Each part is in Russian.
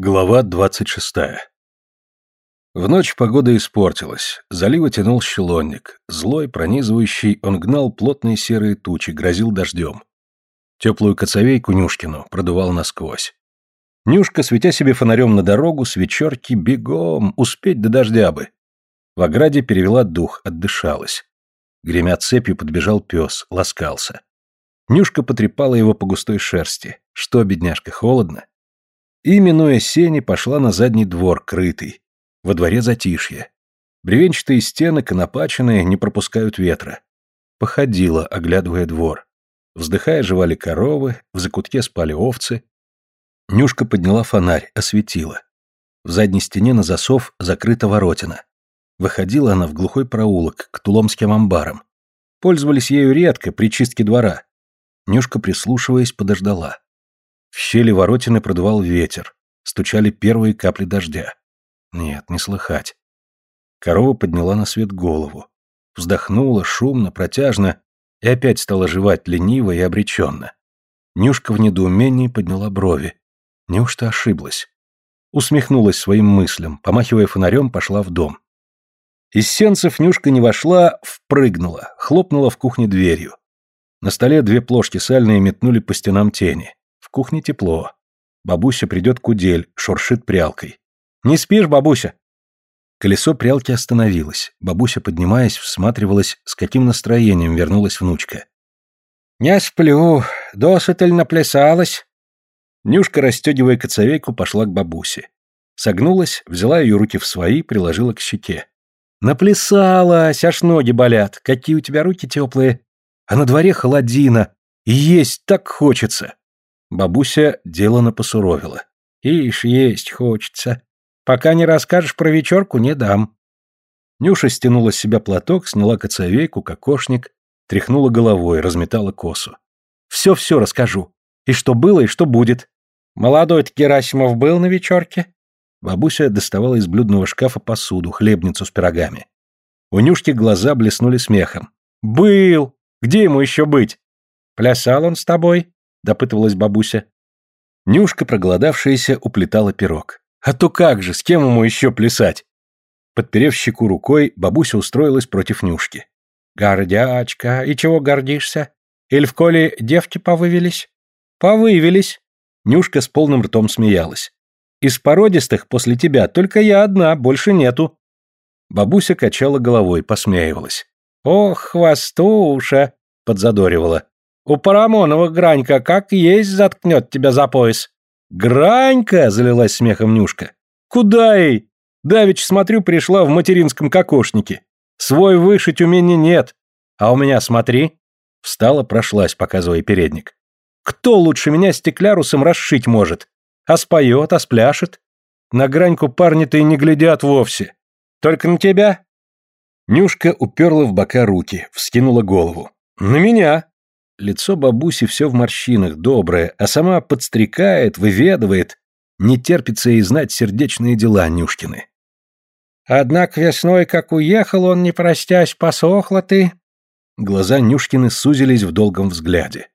Глава 26. В ночь погода испортилась, залива тянул щелонник, злой, пронизывающий, он гнал плотные серые тучи, грозил дождем. Теплую коцовейку Нюшкину продувал насквозь. Нюшка, светя себе фонарем на дорогу, с вечерки бегом, успеть до дождя бы. В ограде перевела дух, отдышалась. Гремя цепью подбежал пес, ласкался. Нюшка потрепала его по густой шерсти. Что, бедняжка, холодно? И, минуя сени, пошла на задний двор, крытый. Во дворе затишье. Бревенчатые стены, конопаченные, не пропускают ветра. Походила, оглядывая двор. Вздыхая, жевали коровы, в закутке спали овцы. Нюшка подняла фонарь, осветила. В задней стене на засов закрыта воротина. Выходила она в глухой проулок, к туломским амбарам. Пользовались ею редко, при чистке двора. Нюшка, прислушиваясь, подождала. В щели воротины продувал ветер, стучали первые капли дождя. Нет, не слыхать. Корова подняла на свет голову. Вздохнула шумно, протяжно и опять стала жевать лениво и обреченно. Нюшка в недоумении подняла брови. Неужто ошиблась? Усмехнулась своим мыслям, помахивая фонарем, пошла в дом. Из сенцев Нюшка не вошла, впрыгнула, хлопнула в кухне дверью. На столе две плошки сальные метнули по стенам тени. В кухне тепло. Бабуся придет кудель, шуршит прялкой. «Не спишь, бабуся?» Колесо прялки остановилось. Бабуся, поднимаясь, всматривалась, с каким настроением вернулась внучка. «Не сплю, досыта наплясалась?» Нюшка, расстегивая коцовейку, пошла к бабусе. Согнулась, взяла ее руки в свои, приложила к щеке. «Наплясалась, аж ноги болят. Какие у тебя руки теплые. А на дворе холодина. И есть так хочется». Бабуся делано посуровила. «Ишь, есть хочется. Пока не расскажешь про вечерку, не дам». Нюша стянула с себя платок, сняла коцовейку, кокошник, тряхнула головой, разметала косу. «Все-все расскажу. И что было, и что будет. Молодой-то Герасимов был на вечерке?» Бабуся доставала из блюдного шкафа посуду, хлебницу с пирогами. У Нюшки глаза блеснули смехом. «Был! Где ему еще быть? Плясал он с тобой?» — допытывалась бабуся. Нюшка, проголодавшаяся, уплетала пирог. «А то как же, с кем ему еще плясать?» Подперев щеку рукой, бабуся устроилась против Нюшки. «Гордячка, и чего гордишься? Или в коле девки повывелись?» «Повывелись!» Нюшка с полным ртом смеялась. «Из породистых после тебя только я одна, больше нету». Бабуся качала головой, посмеивалась. «Ох, хвостуша!» — подзадоривала. У Парамонова Гранька как есть заткнет тебя за пояс. Гранька, залилась смехом Нюшка. Куда ей? Давич, смотрю, пришла в материнском кокошнике. Свой вышить умения нет. А у меня, смотри. Встала, прошлась, показывая передник. Кто лучше меня стеклярусом расшить может? А споет, а спляшет? На Граньку парни-то и не глядят вовсе. Только на тебя? Нюшка уперла в бока руки, вскинула голову. На меня. Лицо бабуси все в морщинах, доброе, а сама подстрекает, выведывает. Не терпится ей знать сердечные дела Нюшкины. «Однако весной, как уехал он, не простясь, посохла ты». Глаза Нюшкины сузились в долгом взгляде.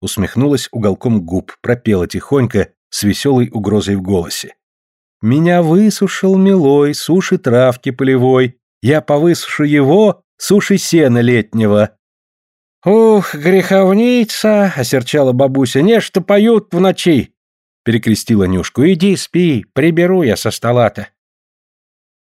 Усмехнулась уголком губ, пропела тихонько, с веселой угрозой в голосе. «Меня высушил милой, суши травки полевой, я повысушу его, суши сена летнего, «Ух, греховница!» — осерчала бабуся. «Нечто поют в ночи!» Перекрестила Нюшку. «Иди спи, приберу я со стола-то».